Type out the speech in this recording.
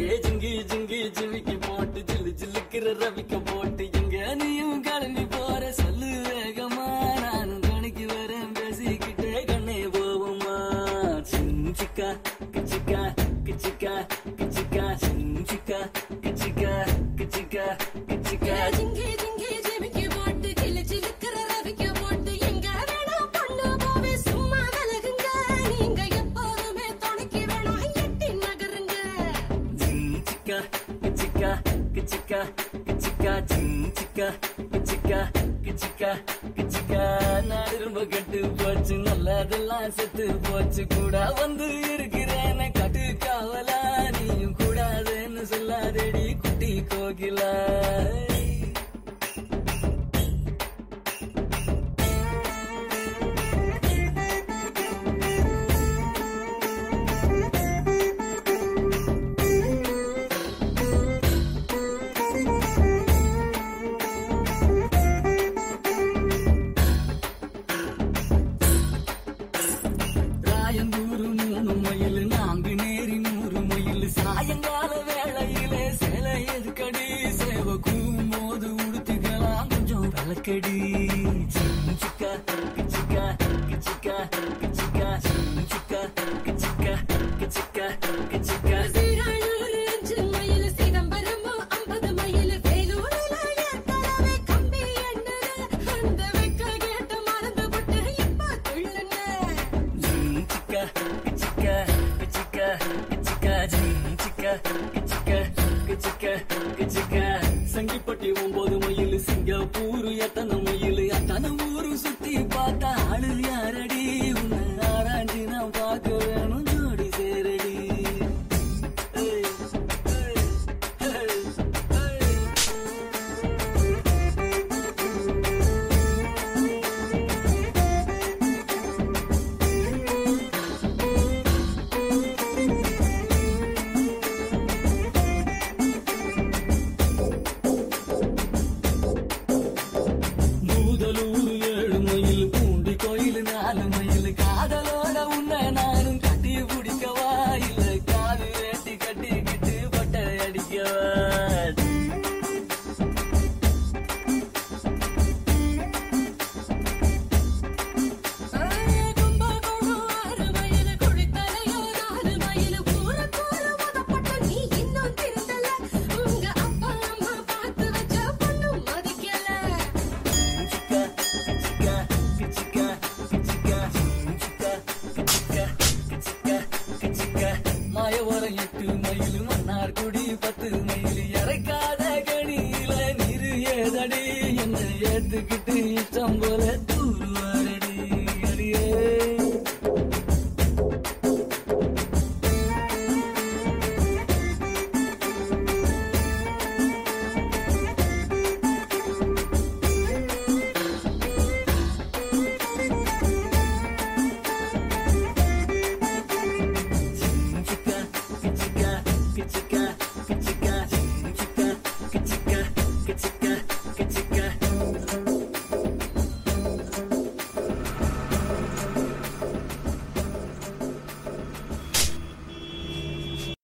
போட்டு ஜிங்கி ஜிங்கி ஜிமிக்கி போட்டு ஜில்லு ஜில்லுக்கிற ரவிக்க போட்டு. எங்க நீயும் கிளம்பி போற சொல்லு வேகமா. நானும் கணக்கு வரேன் பேசிக்கிட்டே கண்ணே போவோமா? சிஞ்சிக்கா கிச்சிக்கா கிச்சிக்கா கிச்சிக்கா சிஞ்சிக்கா கிச்சிக்கா கிச்சிக்கா கிச்சிக்கா. Gingee chica, que chica, que chica, ching chica, que chica, que chica, que chica. நான் ரொம்ப கட்டு போச்சு நல்லதெல்லாம் செத்து போச்சு கூட வந்து இருக்கிறேன் அலக்கடி ஒன்பது மயில் சிங்கப்பூர் எத்தனை மயில்? அத்தனை ஊரு சுத்தி பார்த்தா ஆளு யாரடி? காதலோட உன்னை நானும் எட்டு மயில் மன்னார் குடி பத்து மயில் இறைக்காத கணியில நிறு ஏதடி? என்ன ஏத்துக்கிட்டு இஷ்டம் போல